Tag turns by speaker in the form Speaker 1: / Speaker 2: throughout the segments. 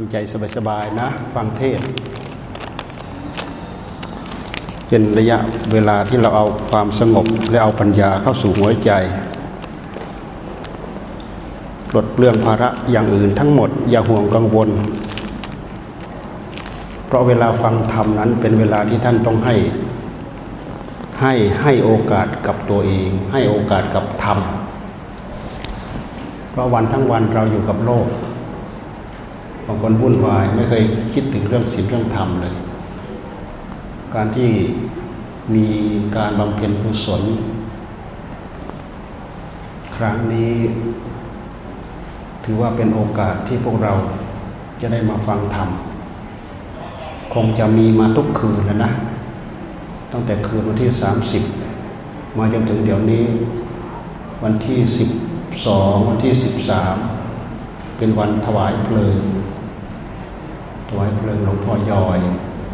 Speaker 1: ทำใจสบายๆนะ ฟังเทศ เป็นระยะเวลาที่เราเอาความสงบ และเอาปัญญาเข้าสู่หัวใจปลดเปลื้องภาระอย่างอื่นทั้งหมด อย่าห่วงกังวล เพราะเวลาฟังธรรมนั้นเป็นเวลาที่ท่านต้องให้ ให้ให้โอกาสกับตัวเอง ให้โอกาสกับธรรม เพราะวันทั้งวันเราอยู่กับโลก บางคนวุ่นวายไม่เคยคิดถึงเรื่องศีลเรื่องธรรมเลย การที่มีการบำเพ็ญกุศล ครั้งนี้ ถือว่าเป็นโอกาสที่พวกเราจะได้มาฟังธรรม คงจะมีมาทุกคืนแล้วนะ ตั้งแต่คืนวันที่ 30 มาจนถึงเดี๋ยวนี้ วันที่ 12 วันที่ 13 เป็นวันถวายเพลิง ถวายเพลิงหลวงพ่อยอย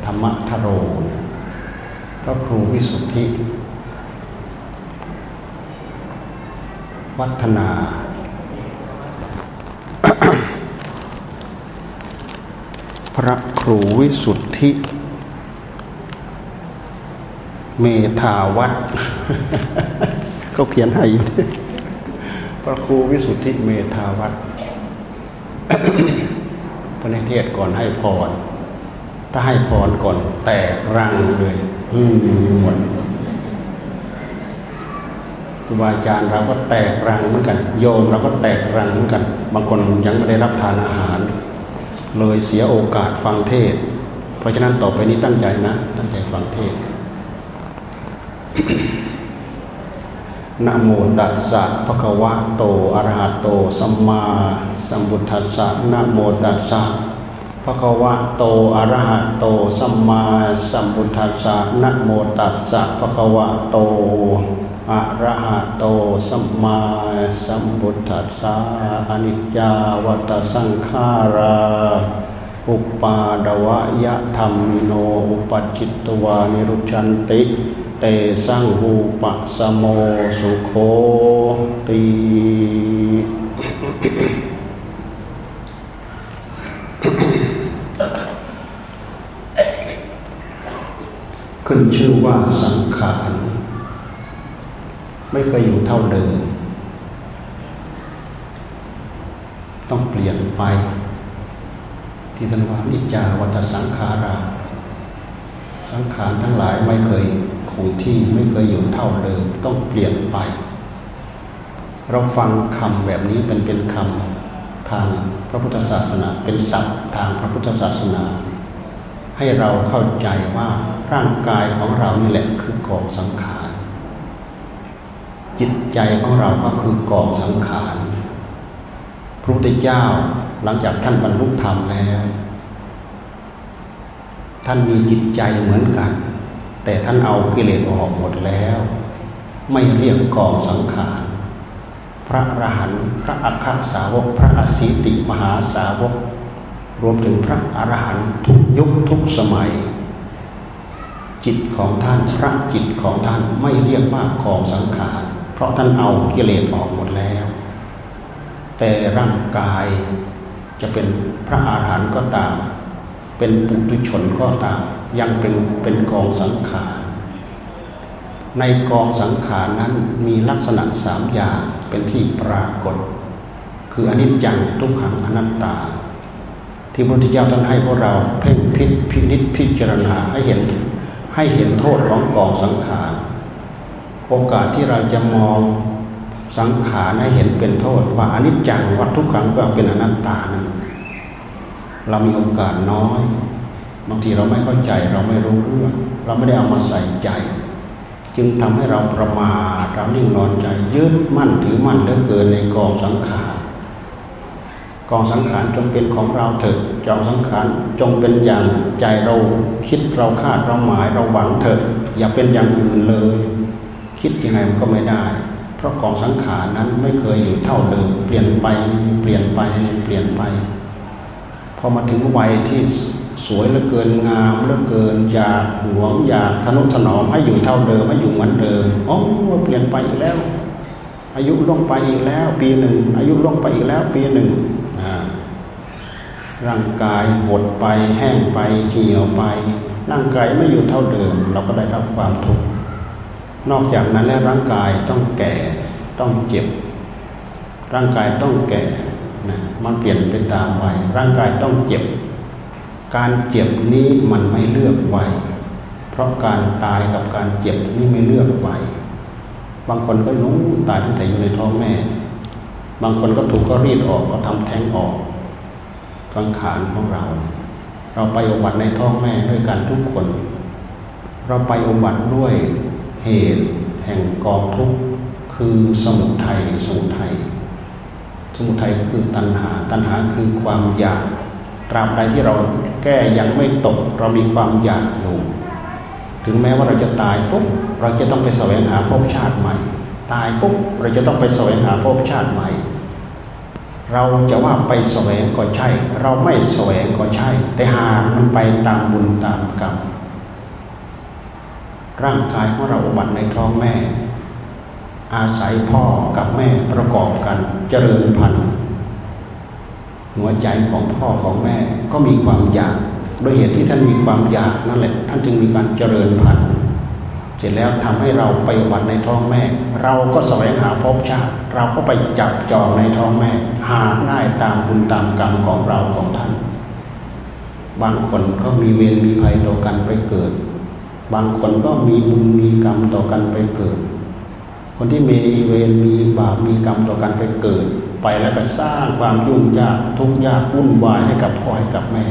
Speaker 1: ธรรมทโรพระครูวิสุทธิ วัฒนา พระครูวิสุทธิ เมธาวัดเขาเขียนให้อยู่พระครูวิสุทธิเมธาวัด พระเทศก่อนให้พร ถ้าให้พรก่อนแตกรังเลยอืมหมดครูบาอาจารย์เราก็แตกรังเหมือนกัน โยมเราก็แตกรังเหมือนกัน บางคนยังไม่ได้รับทานอาหาร เลยเสียโอกาสฟังเทศ เพราะฉะนั้นต่อไปนี้ตั้งใจนะ ตั้งใจฟังเทศ นะโมตัสสะภะคะวะโตอะระหะโตสัมมาสัมพุทธัสสะนะโมตัสสะภะคะวะโตอะระหะโตสัมมาสัมพุทธัสสะนะโมตัสสะภะคะวะโตอะระหะโตสัมมาสัมพุทธัสสะอนิจจาวัตสังขาราอุปาดวะยะธรรมิโนอุปจิตตวานิรุชันติ เตสังหูปะสโมสุโคตีขึ้นชื่อว่าสังขาร ไม่เคยอยู่เท่าเดิม ต้องเปลี่ยนไป ที่สันวานิจาวัฏสังขารา สังขารทั้งหลายไม่เคย คงที่ไม่เคยอยู่เท่าเดิมต้องเปลี่ยนไป เราฟังคำแบบนี้เป็นเป็นคำทางพระพุทธศาสนา เป็นศัพท์ทางพระพุทธศาสนา ให้เราเข้าใจว่าร่างกายของเรานี่แหละคือกองสังขารจิตใจของเราก็คือกองสังขารพระพุทธเจ้าหลังจากท่านบรรลุธรรมแล้ว ท่านมีจิตใจเหมือนกัน แต่ท่านเอากิเลสออกหมดแล้ว ไม่เรียกกองสังขารพระอรหันต์พระอัคคสาวก พระอสิติมหาสาวก รวมถึงพระอรหันต์ทุกยุคทุกสมัย จิตของท่านพระจิตของท่านไม่เรียกว่ากองสังขารเพราะท่านเอากิเลสออกหมดแล้ว แต่ร่างกายจะเป็นพระอาหารหันต์ก็ตาม เป็นปุถุชนก็ตาม ยังเป็นเป็นกองสังขาร ในกองสังขารนั้นมีลักษณะสามอย่างเป็นที่ปรากฏ คืออนิจจังทุกขังอนัตตา ที่พระพุทธเจ้าท่านให้พวกเราเพ่งพิพินิจพิจารณาให้เห็นให้เห็นโทษของกองสังขาร โอกาสที่เราจะมองสังขารให้เห็นเป็นโทษว่าอนิจจังวัตทุกขังก็เป็นอนัตตานั้นเรามีโอกาสน้อยางทีเราไม่เข้าใจเราไม่รู้เรื่อง เราไม่ได้เอามาใส่ใจ จึงทำให้เราประมาทเรานิ่งนอนใจยึดมั่นถือมั่นเหลือเกินในกองสังขารกองสังขารจงเป็นของเราเถิดจองสังขารจงเป็นอย่างใจเราคิดเราคาดเราหมายเราหวังเถิดอย่าเป็นอย่างอื่นเลย คิดยังไงมันก็ไม่ได้ เพราะกองสังขารนั้นไม่เคยอยู่เท่าเดิมเปลี่ยนไปเปลี่ยนไปเปลี่ยนไปพอมาถึงวัยที่ วยเหลือเกินงามเหลือเกิน อยากหวงอยากทนุถนอมให้อยู่เท่าเดิมให้อยู่เหมือนเดิมโอ้เปลี่ยนไปอีกแล้ว อายุล่วงไปอีกแล้ว ปีหนึ่งอายุล่วงไปอีกแล้ว ปีหนึ่งร่างกายหดไปแห้งไปเหี่ยวไปร่างกายไม่อยู่เท่าเดิม เราก็ได้รับความทุกข์นอกจากนั้นแล้วร่างกายต้องแก่ต้องเจ็บ ร่างกายต้องแก่นะมันเปลี่ยนไปตามวัยร่างกายต้องเจ็บ การเจ็บนี้มันไม่เลือกไวเพราะการตายกับการเจ็บนี่ไม่เลือกไวบางคนก็นู้ตายตั้งแต่อยู่ในท้องแม่ บางคนก็ถูกก็รีดออกก็ทำแท้งออกสังขารของเรา เราไปอุบัติในท้องแม่ด้วยกันทุกคน เราไปอุบัติด้วยเหตุแห่งกองทุกข์คือสมุทัยสมุทัยสมุทัยคือตัณหา ตัณหาคือความอยาก ตราบใดที่เราแก้ยังไม่ตก เรามีความอยากอยู่ ถึงแม้ว่าเราจะตายปุ๊บเราจะต้องไปแสวงหาภพชาติใหม่ ตายปุ๊บเราจะต้องไปแสวงหาภพชาติใหม่ เราจะว่าไปแสวงก็ใช่ เราไม่แสวงก็ใช่ แต่หากมันไปตามบุญตามกรรมร่างกายของเราอุบัติในท้องแม่ อาศัยพ่อกับแม่ประกอบกันเจริญพันธุ์ หัวใจของพ่อของแม่ก็มีความอยาก โดยเหตุที่ท่านมีความอยากนั่นแหละท่านจึงมีการเจริญพันธุ์เสร็จแล้วทำให้เราไปวันในท้องแม่ เราก็แสวงหาภพชาติ เราก็ไปจับจองในท้องแม่ หาได้ตามบุญตามกรรมของเราของท่าน บางคนก็มีเวรมีภัยต่อกันไปเกิด บางคนก็มีบุญมีกรรมต่อกันไปเกิด คนที่มีเวรมีบาปมีกรรมต่อกันไปเกิด ไปแล้วก็สร้างความยุ่งยากทุกข์ยากวุ่นวายให้กับพ่อให้กับแม่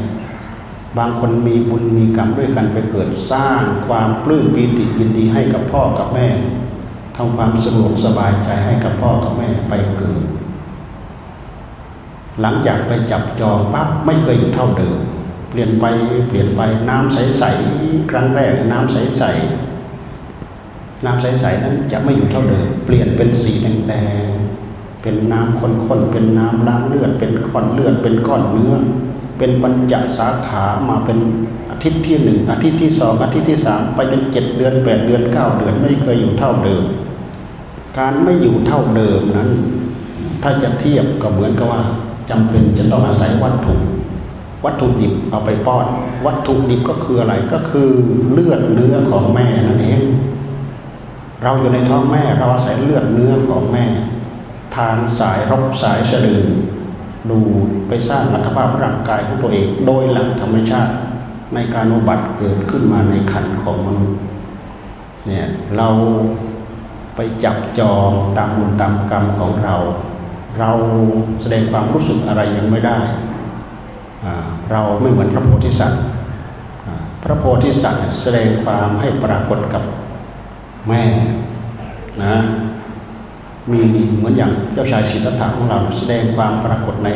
Speaker 1: บางคนมีบุญมีกรรมด้วยกันไปเกิดสร้างความปลื้มปีติยินดีให้กับพ่อกับแม่ทำความสะดวกสบายใจให้กับพ่อกับแม่ไปเกิด หลังจากไปจับจองปั๊บไม่เคยอยู่เท่าเดิม เปลี่ยนไปเปลี่ยนไปน้ำใสๆครั้งแรกน้ำใสๆน้ำใสๆนั้นจะไม่อยู่เท่าเดิม เปลี่ยนเป็นสีแดงๆ เป็นน้ำข้นๆเป็นน้ำล้างเลือด เป็นก้อนเลือด เป็นก้อนเนื้อ เป็นปัญจสาขามาเป็นอาทิตย์ที่หนึ่งอาทิตย์ที่สองอาทิตย์ที่สามไปจนเจ็ดเดือนแปดเดือนเก้าเดือนไม่เคยอยู่เท่าเดิม การไม่อยู่เท่าเดิมนั้น ถ้าจะเทียบก็เหมือนกับว่าจำเป็นจะต้องอาศัยวัตถุ วัตถุดิบเอาไปป้อน วัตถุดิบก็คืออะไรก็คือเลือดเนื้อของแม่นั่นเองเราอยู่ในท้องแม่เราอาศัยเลือดเนื้อของแม่ ทานสายรบสายสะดือดูไปสร้างอัตภาพร่างกายของตัวเอง โดยหลักธรรมชาติในการอุบัติเกิดขึ้นมาในขันของมนุษย์เนี่ยเราไปจับจองตามบุญตามกรรมของเรา เราแสดงความรู้สึกอะไรยังไม่ได้ เราไม่เหมือนพระโพธิสัตว์พระโพธิสัตว์แสดงความให้ปรากฏกับแม่นะ มีเหมือนอย่างเจ้าชายสิทธัตถะของเราแสดงความปรากฏใน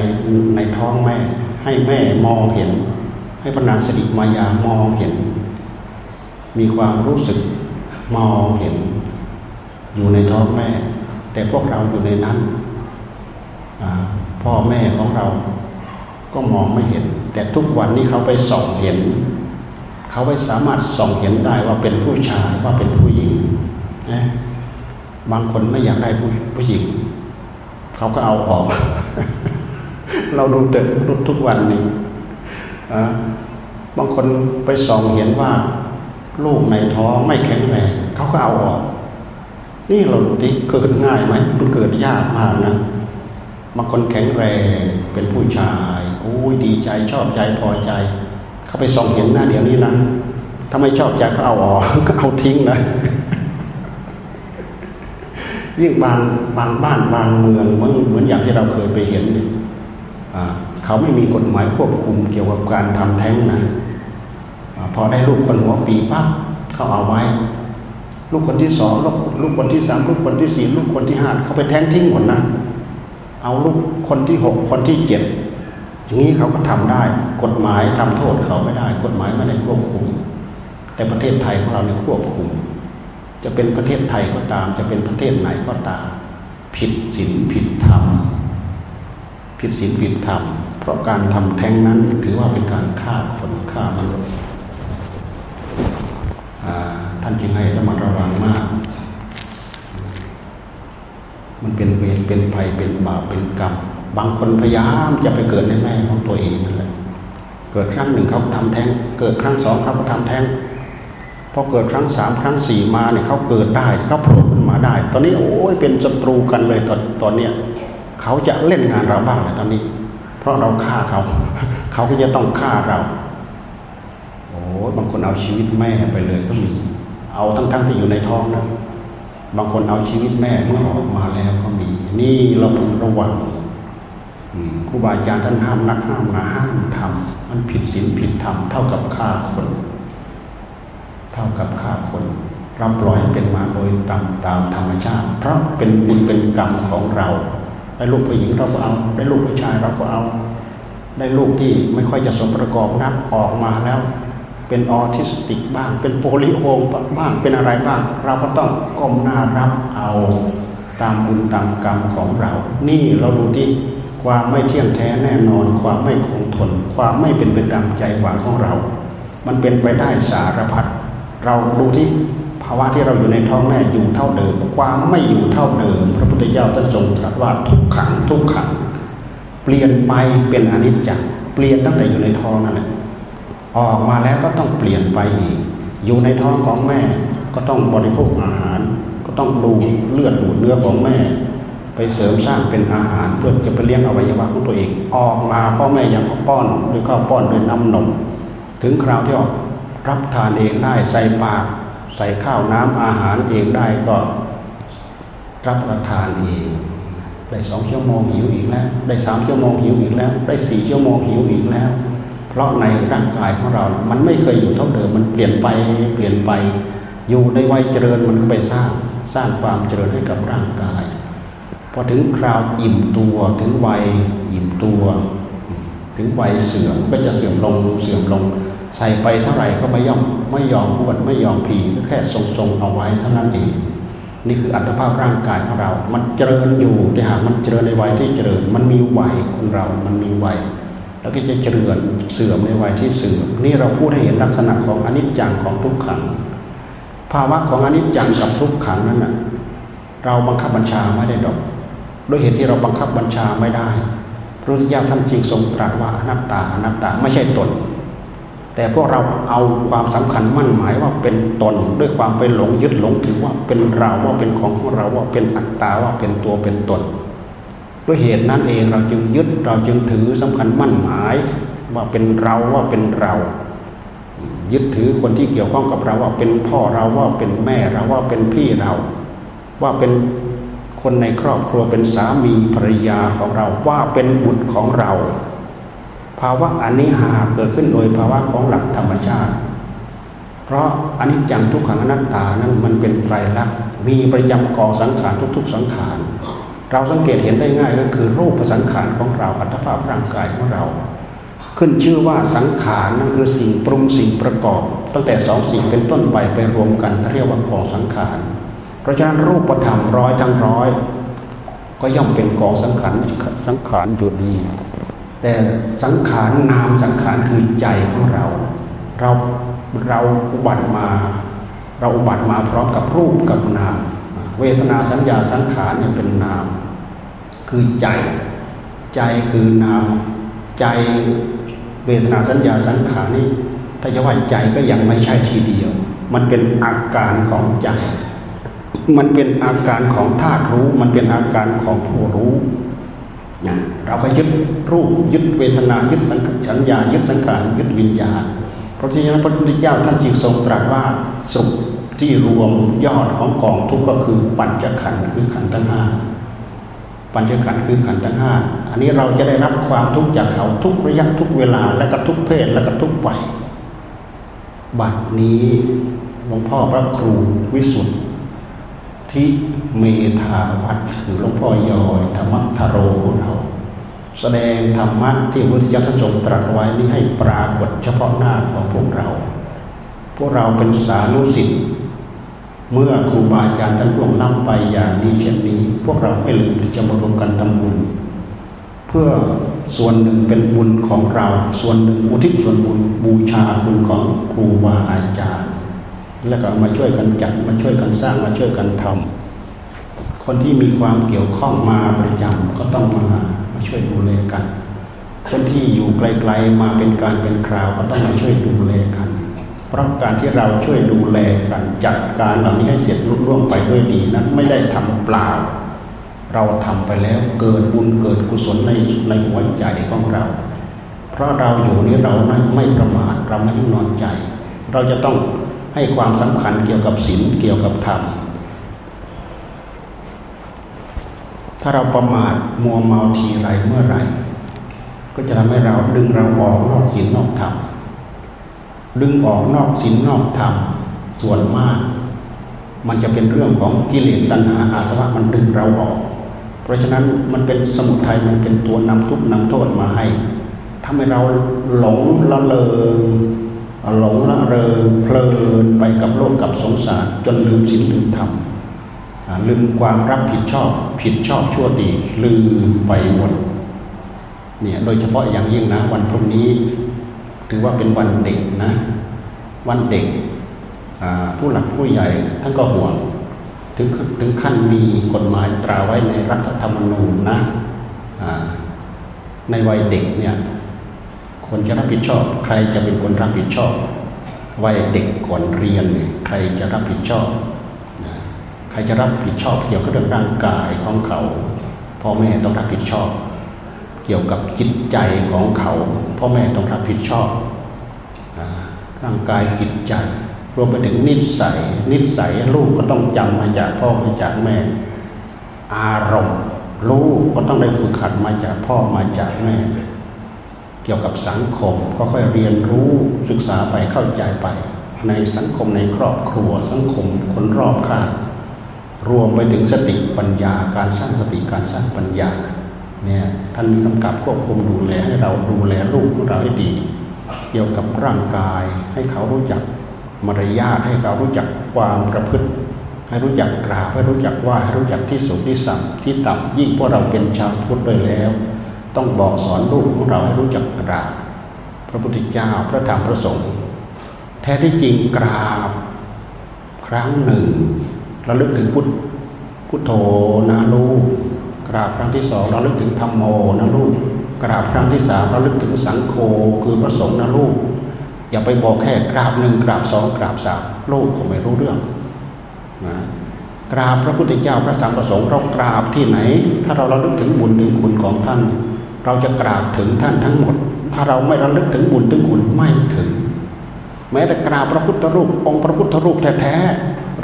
Speaker 1: ในท้องแม่ ให้แม่มองเห็น ให้พระนางสติมายามองเห็น มีความรู้สึกมองเห็น อยู่ในท้องแม่ แต่พวกเราอยู่ในนั้นพ่อแม่ของเราก็มองไม่เห็น แต่ทุกวันนี้เขาไปส่องเห็น เขาไม่สามารถส่องเห็นได้ว่าเป็นผู้ชายว่าเป็นผู้หญิงนะ บางคนไม่อยากได้ผู้ผู้หญิง เขาก็เอาออก เราดูเตะทุกวันนี้บางคนไปส่องเห็นว่า ลูกในท้องไม่แข็งแรงเขาก็เอาออก นี่เราดูที่เกิดง่ายไหมมันเกิดยากมากนะบางคนแข็งแรงเป็นผู้ชายโอ้ยดีใจชอบใจพอใจ เขาไปส่องเห็นหน้าเดี๋ยวนี้นะถ้าไม่ชอบใจเขาเอาออกก็เอาทิ้งนะ ยิ่งบางบางบ้านบางเมืองเหมือนเหมือนอย่างที่เราเคยไปเห็นเขาไม่มีกฎหมายควบคุมเกี่ยวกับการทำแท้งนะพอได้ลูกคนหัวปีปั๊บเขาเอาไว้ ลูกคนที่สองลูกลูกคนที่สามลูกคนที่สี่ลูกคนที่ห้าเขาไปแท้งทิ้งหมดนะเอาลูกคนที่หกคนที่เจ็ดอย่างนี้เขาก็ทำได้ กฎหมายทำโทษเขาไม่ได้ กฎหมายไม่ได้ควบคุม แต่ประเทศไทยของเราเนี่ยควบคุม จะเป็นประเทศไทยก็ตาม จะเป็นประเทศไหนก็ตาม ผิดศีลผิดธรรม ผิดศีลผิดธรรม เพราะการทำแท้งนั้นถือว่าเป็นการฆ่าคนฆ่ามนุษย์ท่านจึงให้ระมัดระวังมาก มันเป็นเวรเป็นภัยเป็นบาปเป็นกรรม บางคนพยายามจะไปเกิดในแม่ของตัวเองนั่นแหละ เกิดครั้งหนึ่งเขาทำแท้ง เกิดครั้งสองเขาก็ทำแท้ง พอเกิดครั้งสามครั้งสี่มาเนี่ยเขาเกิดได้เขาโผล่ขึ้นมาได้ ตอนนี้โอ้ยเป็นศัตรูกันเลยตอนตอนเนี้ยเขาจะเล่นงานเราบ้างเลยตอนนี้ เพราะเราฆ่าเขา เขาก็จะต้องฆ่าเรา โอ้บางคนเอาชีวิตแม่ไปเลยก็มี เอาทั้งๆที่อยู่ในท้องนะบางคนเอาชีวิตแม่เมื่อออกมาแล้วก็มี นี่เราต้องระวังครูบาอาจารย์ท่านห้ามนักห้ามนาห้ามทำมันผิดศีลผิดธรรมเท่ากับฆ่าคน เท่ากับฆ่าคน เราปล่อยให้เป็นมาโดยตามตามธรรมชาติ เพราะเป็นบุญเป็นกรรมของเราได้ลูกผู้หญิงเราก็เอา ได้ลูกผู้ชายเราก็เอา ได้ลูกที่ไม่ค่อยจะสมประกอบนักออกมาแล้ว เป็นออทิสติกบ้าง เป็นโพลิโฮมบ้างเป็นอะไรบ้าง เราก็ต้องก้มหน้ารับเอาตามบุญตามกรรมของเรา นี่เราดูที่ความไม่เที่ยงแท้แน่นอน ความไม่คงทน ความไม่เป็นไปตามใจหวังของเรา มันเป็นไปได้สารพัด เราดูที่ภาวะที่เราอยู่ในท้องแม่อยู่เท่าเดิม ความไม่อยู่เท่าเดิม พระพุทธเจ้าท่านทรงตรัสว่าทุกขังทุกขัง เปลี่ยนไปเป็นอนิจจังเปลี่ยนตั้งแต่อยู่ในท้องนั่นแหละออกมาแล้วก็ต้องเปลี่ยนไปอีก อยู่ในท้องของแม่ก็ต้องบริโภคอาหาร ก็ต้องดูเลือดดูเนื้อของแม่ ไปเสริมสร้างเป็นอาหารเพื่อจะไปเลี้ยงอวัยวะของตัวเอง ออกมาพ่อแม่ยังก็ป้อนด้วยข้าวป้อนด้วยน้ำนม ถึงคราวที่ออก รับทานเองได้ใส่ปาก ใส่ข้าวน้ำอาหารเองได้ก็รับประทานเองได้สองชั่วโมงหิวอีกแล้ว ได้สามชั่วโมงหิวอีกแล้ว ได้สี่ชั่วโมงหิวอีกแล้ว เพราะในร่างกายของเรา มันไม่เคยอยู่เท่าเดิม มันเปลี่ยนไปเปลี่ยนไป อยู่ในวัยเจริญมันก็ไปสร้างสร้างความเจริญให้กับร่างกายพอถึงคราวอิ่มตัวถึงวัยอิ่มตัว ถึงวัยเสื่อมก็จะเสื่อมลงเสื่อมลง ใส่ไปเท่าไหร่ก็ไม่ยอมไม่ยอมอ้วนไม่ยอมผีก็แค่ทรงๆเอาไว้เท่านั้นเองนี่คืออัตภาพร่างกายของเรา มันเจริญอยู่ แต่หากมันเจริญในวัยที่เจริญ มันมีวัยคนเรา มันมีวัย แล้วก็จะเจริญเสื่อมในวัยที่เสื่อม นี่เราพูดให้เห็นลักษณะของอนิจจังของทุกขัง ภาวะของอนิจจังกับทุกขังนั้นนะเราบังคับบัญชาไม่ได้ดอก ด้วยเหตุที่เราบังคับบัญชาไม่ได้ พระพุทธเจ้าท่านจึงทรงตรัสว่าอนัตตา อนัตตา ไม่ใช่ตน แต่พวกเราเอาความสำคัญมั่นหมายว่าเป็นตนด้วยความไปหลงยึดหลงถือว่าเป็นเราว่าเป็นของของเราว่าเป็นอัตตาว่าเป็นตัวเป็นตน ด้วยเหตุนั้นเองเราจึงยึดเราจึงถือสำคัญมั่นหมาย ว่าเป็นเราว่าเป็นเรา ยึดถือคนที่เกี่ยวข้องกับเราว่าเป็นพ่อเราว่าเป็นแม่เราว่าเป็นพี่เรา ว่าเป็นคนในครอบครัวเป็นสามีภรรยาของเราว่าเป็นบุตรของเรา ภาวะอันนี้หาเกิดขึ้นโดยภาวะของหลักธรรมชาติ เพราะอนิจจังทุกขังอนัตตานั้นมันเป็นไตรลักษณ์มีประจำกองสังขารทุก ๆ สังขารเราสังเกตเห็นได้ง่ายก็คือรูปสังขารของเราอัตภาพร่างกายของเรา ขึ้นชื่อว่าสังขารนั่นคือสิ่งปรุงสิ่งประกอบ ตั้งแต่สองสิ่งเป็นต้นไปไปรวมกันเรียกว่ากองสังขารเพราะฉะนั้นรูปธรรมร้อยทั้งร้อย ก็ย่อมเป็นกองสังขารสังขารอยู่ดี แต่สังขารนามสังขารคือใจของเรา เราเราอุบัติมา เราอุบัติมาพร้อมกับรูปกับนาม เวทนาสัญญาสังขารเนี่ยเป็นนาม คือใจ ใจคือนาม ใจเวทนาสัญญาสังขารนี่ถ้าจะว่าใจก็ยังไม่ใช่ทีเดียว มันเป็นอาการของใจ มันเป็นอาการของธาตุรู้ มันเป็นอาการของผู้รู้ เราก็ยึดรูปยึดเวทนายึดสังขัญญายึดสังขารยึดวิญญาณ เพราะฉะนั้นพระพุทธเจ้าท่านจึงทรงตรัสว่าสุขที่รวมยอดของกองทุกก็คือปัญจขันธ์คือขันธ์ทั้งห้าปัญจขันธ์คือขันธ์ทั้งห้าอันนี้เราจะได้รับความทุกข์จากเขาทุกระยะทุกเวลาและก็ทุกเพศและก็ทุกวัยบัดนี้หลวงพ่อพระครูวิสุทธิเมธาวัดคือหลวงพ่อยอยธรรมทโรของเรา แสดงธรรมะที่พระพุทธเจ้าทรงตรัสไว้นี้ให้ปรากฏเฉพาะหน้าของพวกเรา พวกเราเป็นสานุสิทธิ์เมื่อครูบาอาจารย์ท่านล่วงล้ำไปอย่างนี้เช่นนี้ พวกเราไม่ลืมที่จะมารวมกันทำบุญ เพื่อส่วนหนึ่งเป็นบุญของเรา ส่วนหนึ่งอุทิศส่วนบุญบูชาคุณของครูบาอาจารย์ แล้วก็มาช่วยกันจัดมาช่วยกันสร้างมาช่วยกันทำคนที่มีความเกี่ยวข้องมาประจำก็ต้องมา มาช่วยดูแลกัน คนที่อยู่ไกลๆมาเป็นการเป็นคราวก็ต้องมาช่วยดูแลกัน เพราะการที่เราช่วยดูแลกันจัดการเหล่านี้ให้เสร็จลุล่วงไปด้วยดีนั้นไม่ได้ทำเปล่า เราทำไปแล้วเกิดบุญเกิดกุศลในในหัวใจของเรา เพราะเราอยู่นี้เราไม่ประมาทเราไม่นอนใจ เราจะต้องให้ความสำคัญเกี่ยวกับศีลเกี่ยวกับธรรม ถ้าเราประมาทมัวเมาทีไรเมื่อไรก็จะทำให้เราดึงเราออกนอกศีลนอกธรรมดึงออกนอกศีลนอกธรรมส่วนมาก มันจะเป็นเรื่องของกิเลสตัณหาอาสวะมันดึงเราออก เพราะฉะนั้นมันเป็นสมุทัยมันเป็นตัวนำทุกนำโทษมาให้ทำให้เราหลงละเลงหลงละเริงเพลินไปกับโลกกับสงสารจนลืมศีลลืมธรรมลืมความรับผิดชอบ ผิดชอบชั่วดีลืมไปหมดเนี่ยโดยเฉพาะอย่างยิ่งนะ วันพรุ่งนี้ถือว่าเป็นวันเด็กนะ วันเด็กผู้หลักผู้ใหญ่ท่านก็ห่วงถึงถึงขั้นมีกฎหมายตราไว้ในรัฐธรรมนูญนะในวัยเด็กเนี่ยคนจะรับผิดชอบ ใครจะเป็นคนรับผิดชอบ วัยเด็กก่อนเรียน ใครจะรับผิดชอบ ครจะรับผิดชอบเกี่ยวกับเรื่องร่างกายของเขาพ่อแม่ต้องรับผิดชอบ เกี่ยวกับจิตใจของเขาพ่อแม่ต้องรับผิดชอบร่างกายจิตใจ รวมไปถึงนิสัย นิสัยลูกก็ต้องจำมาจากพ่อมาจากแม่ อารมณ์ลูกก็ต้องได้ฝึกหัดมาจากพ่อมาจากแม่ เกี่ยวกับสังคมก็ค่อยเรียนรู้ศึกษาไปเข้าใจไป ในสังคมในครอบครัวสังคมคนรอบข้าง รวมไปถึงสติปัญญา การสร้างสติการสร้างปัญญาเนี่ยท่านมีกำกับควบคุมดูแลให้เราดูแลลูกของเราให้ดี เกี่ยวกับร่างกายให้เขารู้จักมารยาทให้เขารู้จักความประพฤติ ให้รู้จักกราบให้รู้จักว่าให้รู้จักที่สูงที่ต่ำที่ต่ำยิ่งพวกเราเป็นชาวพุทธด้วยแล้ว ต้องบอกสอนลูกของเราให้รู้จักกราบพระพุทธเจ้าพระธรรมพระสงฆ์แท้ที่จริงกราบครั้งหนึ่ง ระลึกถึงพุทพุทโธนะลูกกราบครั้งที่สองระลึกถึงธรรมโมนะลูกกราบครั้งที่สามระลึกถึงสังโฆคือพระสงฆ์นะลูกอย่าไปบอกแค่กราบหนึ่งกราบสองกราบสามลูกคงไม่รู้เรื่องนะกราบพระพุทธเจ้าพระสัมประสงค์เรากราบที่ไหน ถ้าเราระลึกถึงบุญถึงคุณของท่าน เราจะกราบถึงท่านทั้งหมด ถ้าเราไม่ระลึกถึงบุญถึงคุณไม่ถึง แม้แต่กราบพระพุทธรูปองค์พระพุทธรูปแท้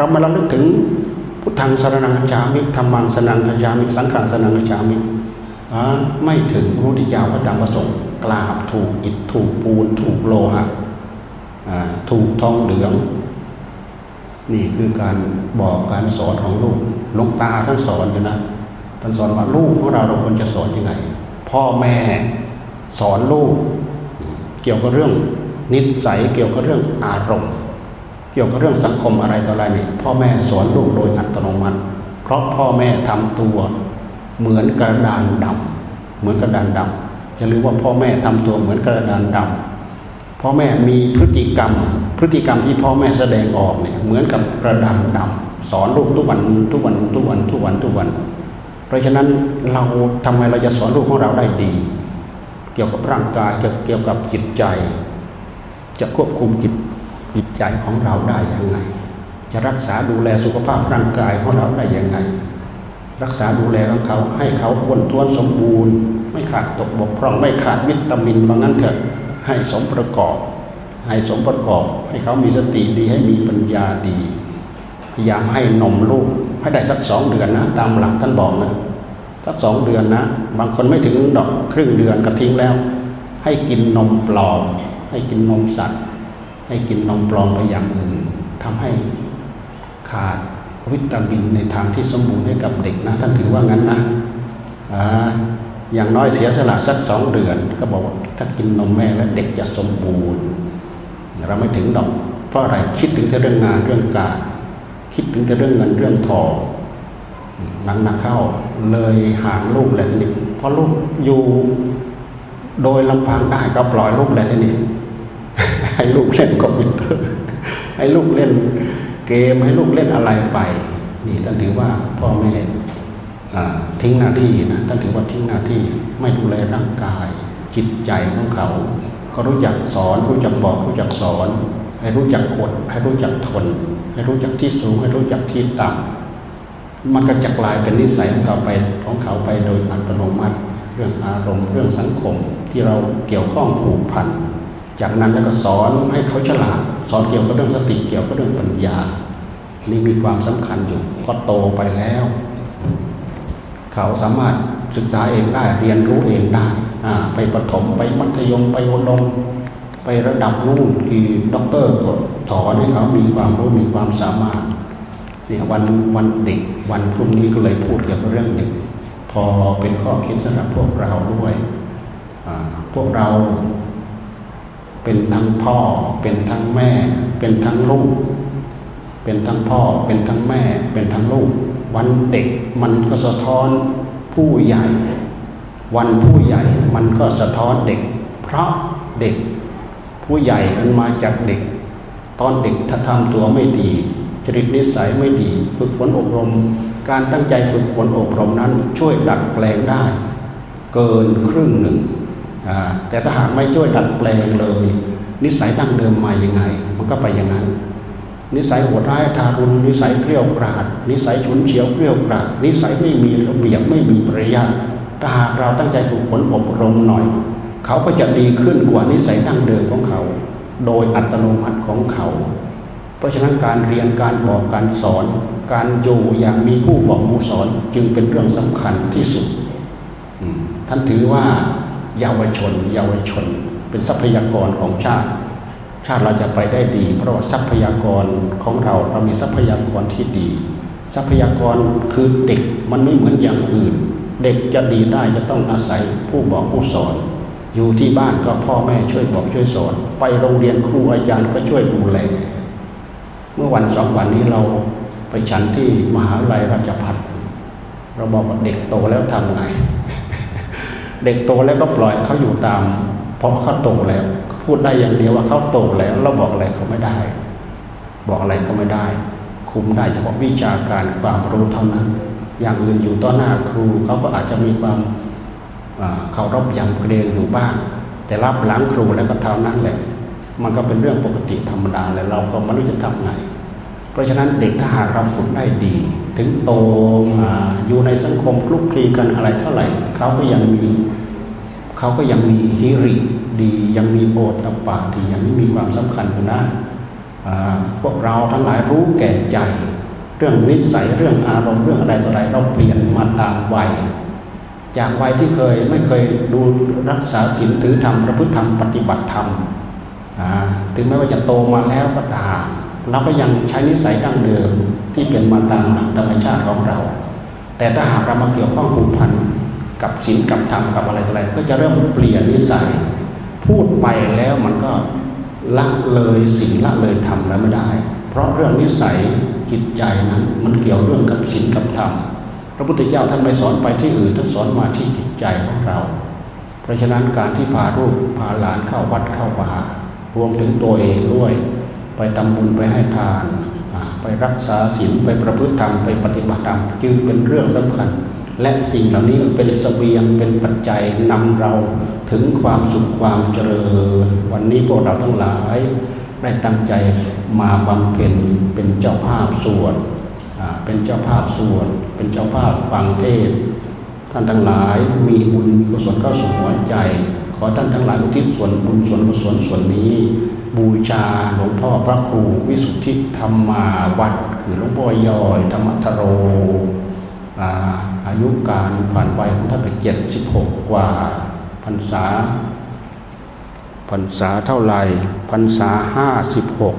Speaker 1: เรามาระลึกถึงพุทธังสรนังกัจามิธรรมังสนังกัจามิสังขังสนังกัจามิไม่ถึงพระพุทธเจ้าพระธรรมพระสงฆ์กราบถูกอิฐถูกปูน ถูกโลหะถูกทองเหลือง นี่คือการบอกการสอนของลูกลงตาท่านสอนอยู่นะท่านสอนว่าลูกของเราเราควรจะสอนยังไง พ่อแม่สอนลูก เกี่ยวกับเรื่องนิสัยเกี่ยวกับเรื่องอารมณ์ เกี่ยวกับเรื่องสังคมอะไรต่ออะไรนี่พ่อแม่สอนลูกโดยอัตโนมัติ เพราะพ่อแม่ทำตัวเหมือนกระดานดำเหมือนกระดานดำอย่าลืมว่าพ่อแม่ทำตัวเหมือนกระดานดำพ่อแม่มีพฤติกรรม พฤติกรรมที่พ่อแม่แสดงออกเนี่ยเหมือนกับกระดานดำสอนลูกทุกวันทุกวันทุกวันทุกวันทุกวัน เพราะฉะนั้นเราทำไมเราจะสอนลูกของเราได้ดี เกี่ยวกับร่างกายเกี่ยวกับจิตใจ จะควบคุมจิต จิตใจของเราได้อยังไง จะรักษาดูแลสุขภาพร่างกายของเราได้อยังไง รักษาดูแลของเขาให้เขาอ้วนท้วนสมบูรณ์ ไม่ขาดตกบกพร่องไม่ขาดวิตามินบางนั้นเถอะให้สมประกอบ ให้สมประกอบ ให้เขามีสติดีให้มีปัญญาดีพยายามให้นมลูกให้ได้สักสองเดือนนะ ตามหลักท่านบอกนะสักสองเดือนนะ บางคนไม่ถึงดอกครึ่งเดือนก็ทิ้งแล้ว ให้กินนมปลอมให้กินนมสัตว์ ให้กินนมปลอมไปอย่างอื่นทำให้ขาดวิตามินในทางที่สมบูรณ์ให้กับเด็กนะท่านถือว่างั้นนะอย่างน้อยเสียสละสักสองเดือน ก็บอกว่าถ้ากินนมแม่แล้วเด็กจะสมบูรณ์ เราไม่ถึงดอก เพราะอะไรคิดถึงแต่เรื่องงานเรื่องการคิดถึงแต่เรื่องเงินเรื่องทองหนักหนักเข้าเลยห่างลูกแล้วทีนี้พอลูกอยู่โดยลำพังได้ก็ปล่อยลูกแล้วทีนี้ ให้ลูกเล่นคอมพิวเตอร์ให้ลูกเล่นเกมให้ลูกเล่นอะไรไป นี่ท่านถือว่าพ่อแม่ทิ้งหน้าที่นะท่านถือว่าทิ้งหน้าที่ไม่ดูแลร่างกาย จิตใจของเขา ก็รู้จักสอน รู้จักบอกรู้จักสอน ให้รู้จักอดให้รู้จักทน ให้รู้จักที่สูง ให้รู้จักที่ต่ำมันก็จะกลายเป็นนิสัยของเขาไปของเขาไปโดยอัตโนมัติ เรื่องอารมณ์เรื่องสังคมที่เราเกี่ยวข้องผูกพัน จากนั้นแล้วก็สอนให้เขาฉลาดสอนเกี่ยวกับเรื่องสติเกี่ยวกับเรื่องปัญญา นี่มีความสำคัญอยู่ก็โตไปแล้ว เขาสามารถศึกษาเองได้เรียนรู้เองได้ไปประถมไปมัธยมไปอุดมไประดับนู่นที่ด็อกเตอร์ก็สอนให้เขามีความรู้มีความสามารถเนี่ยวันวันเด็กวันพรุ่งนี้ก็เลยพูดเกี่ยวกับเรื่องเด็กพอเป็นข้อคิดสำหรับพวกเราด้วยพวกเรา เป็นทั้งพ่อ เป็นทั้งแม่ เป็นทั้งลูก เป็นทั้งพ่อ เป็นทั้งแม่ เป็นทั้งลูก วันเด็กมันก็สะท้อนผู้ใหญ่ วันผู้ใหญ่มันก็สะท้อนเด็ก เพราะเด็ก ผู้ใหญ่มันมาจากเด็ก ตอนเด็กถ้าทำตัวไม่ดี จริตนิสัยไม่ดี ฝึกฝนอบรม การตั้งใจฝึกฝนอบรมนั้น ช่วยดัดแปลงได้ เกินครึ่งหนึ่ง แต่ถ้าหากไม่ช่วยดัดแปลงเลย นิสัยดั้งเดิมมาอย่างไง มันก็ไปอย่างนั้น นิสัยโหดร้ายทารุณนิสัยเกลียวกราด นิสัยฉุนเฉียวเกลียวกราด นิสัยไม่มีระเบียบไม่มีปริยาถ้าหากเราตั้งใจฝึกฝนอบรมหน่อย เขาก็จะดีขึ้นกว่านิสัยดั้งเดิมของเขา โดยอัตโนมัติของเขา เพราะฉะนั้นการเรียนการบอกการสอน การอยู่อย่างมีผู้บอกผู้สอนจึงเป็นเรื่องสำคัญที่สุดท่านถือว่า เยาวชน เยาวชน เป็นทรัพยากรของชาติ ชาติเราจะไปได้ดี เพราะว่าทรัพยากรของเราเรามีทรัพยากรที่ดี ทรัพยากรคือเด็กมันไม่เหมือนอย่างอื่น เด็กจะดีได้จะต้องอาศัยผู้บอกผู้สอน อยู่ที่บ้านก็พ่อแม่ช่วยบอกช่วยสอน ไปโรงเรียนครูอาจารย์ก็ช่วยดูแลเมื่อวันสองวันนี้เราไปฉันที่มหาวิทยาลัยราชภัฏเราบอกว่าเด็กโตแล้วทำไง เด็กโตแล้วก็ปล่อยเขาอยู่ตาม เพราะเขาโตแล้วพูดได้อย่างเดียวว่าเขาโตแล้ว เราบอกอะไรเขาไม่ได้ บอกอะไรเขาไม่ได้ คุมได้เฉพาะวิชาการความรู้เท่านั้น อย่างอื่นอยู่ต่อหน้าครูเขาก็อาจจะมีความเคารพยำเกรงอยู่บ้าง แต่รับหลังครูแล้วก็เท่านั้นแหละ มันก็เป็นเรื่องปกติธรรมดาเลยเราก็ไม่รู้จะทำไง เพราะฉะนั้นเด็กถ้าหากเราฝึกได้ดี ถึงโตมาอยู่ในสังคมคลุกคลีกันอะไรเท่าไหร่ เขาก็ยังมีเขาก็ยังมีฮิริดียังมีโอตปาดียังมีความสำคัญอยู่นะพวกเราทั้งหลายรู้แก่ใจ เรื่องนิสัยเรื่องอารมณ์เรื่องอะไรต่ออะไรเราเปลี่ยนมาตามวัยจากวัยที่เคยไม่เคยดูรักษาศีลถือธรรมประพฤติธรรมปฏิบัติธรรมถึงแม้ว่าจะโตมาแล้วก็ตาม เราก็ยังใช้นิสัยดั้งเดิมที่เป็นมาตามหลักธรรมชาติของเรา แต่ถ้าหากเรามาเกี่ยวข้องผูกพันกับศีลกับธรรมกับอะไรอะไรก็จะเริ่มเปลี่ยนนิสัย พูดไปแล้วมันก็ละเลยศีลละเลยธรรมแล้วไม่ได้ เพราะเรื่องนิสัยจิตใจนั้นมันเกี่ยวเรื่องกับศีลกับธรรมพระพุทธเจ้าท่านไม่สอนไปที่อื่นท่านสอนมาที่จิตใจของเรา เพราะฉะนั้นการที่พาลูกพาหลานเข้าวัดเข้าป่ารวมถึงตัวเองด้วย ไปทำบุญไปให้ทาน ไปรักษาศีลไปประพฤติธรรมไปปฏิบัติธรรมจึงเป็นเรื่องสำคัญ และสิ่งเหล่านี้เป็นสเสบียงเป็นปัจจัยนำเราถึงความสุขความเจริญ วันนี้พวกเราทั้งหลายได้ตั้งใจมาบำเพ็ญเป็นเจ้าภาพสวดเป็นเจ้าภาพสวดเป็นเจ้าภาพฟังเทศ ท่านทั้งหลายมีบุญมีกุศลเข้าสู่หัวใจ ขอท่านทั้งหลายอุทิศส่วนบุญส่วนกุศลส่วนนี้ บูชาหลวงพ่อพระครูวิสุทธิธรรมาวัดคือหลวงพ่อยอยธรรมทโรอายุการผ่านไปของท่านไปเจ็ดสิบหกกว่าพรรษาพรรษาเท่าไหร่พรรษาห้าสิบหก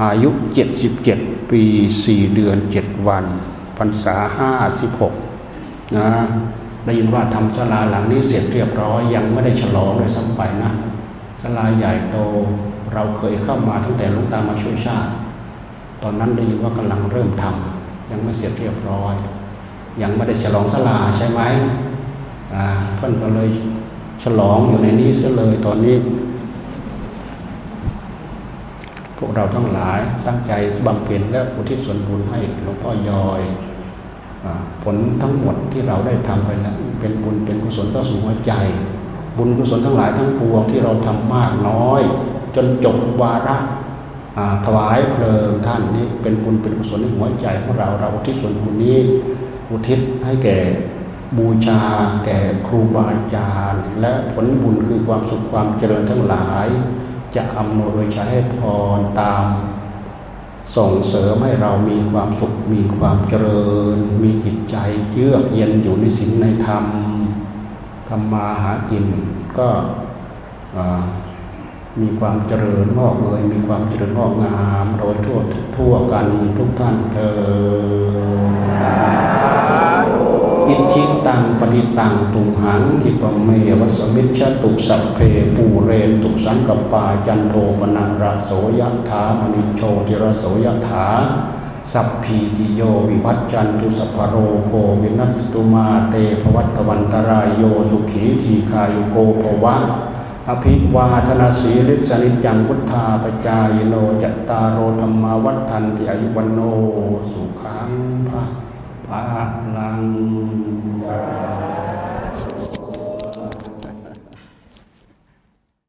Speaker 1: อายุเจ็ดสิบเจ็ดปีสี่เดือนเจ็ดวันพรรษาห้าสิบหกนะได้ยินว่าทำศาลาหลังนี้เสร็จเรียบร้อยยังไม่ได้ฉลองเลยซ้ำไปนะ ศาลาใหญ่โตเราเคยเข้ามาตั้งแต่ลุงตามาช่วยชาติ ตอนนั้นได้ยินว่ากำลังเริ่มทำยังไม่เสร็จเรียบร้อย ยังไม่ได้ฉลองศาลาใช่ไหมเพื่อนก็เลยฉลองอยู่ในนี้เสียเลยตอนนี้ พวกเราทั้งหลายตั้งใจบำเพ็ญและอุทิศส่วนบุญให้หลวงพ่อยอยผลทั้งหมดที่เราได้ทำไปแล้วเป็นบุญเป็นกุศลต่อสู่หัวใจ บุญกุศลทั้งหลายทั้งปวงที่เราทำมากน้อย จนจบวาระถวายเพลิงท่านนี้เป็นบุญเป็นกุศลในหัวใจของเราเราอุทิศส่วนบุญนี้อุทิศให้แก่บูชาแก่ครูบาอาจารย์ และผลบุญคือความสุขความเจริญทั้งหลาย จะอำนวยโดยใช้ให้พรตาม ส่งเสริมให้เรามีความสุขมีความเจริญ มีจิตใจเยือกเย็นอยู่ในศีลในธรรม ทำมาหากินก็มีความเจริญงอกเงยมีความเจริญงอกงามโดยทั่วทั่วกันทุกท่านเธออิชิตังปฏิตังตุหังทิปเมวะสะมิชฌะตุสัพเพปูเรนตุสังกัปปาจันโท ปัณณะระโสยถา มะณิโชติระโส ยะถา สัพพีติโยวิวัชชันตุสัพพะโรโควินัสสะตุมาเต ภะวัตวันตะราโยสุขีทีฆายุโก ภะวะ อะภิวาทะนะสีลิสสะ นิจจัง วุฑฒาปะจายิโนจัตตาโร ธัมมาวัฑฒันติอายุวัณโณ สุขังพะพระลัง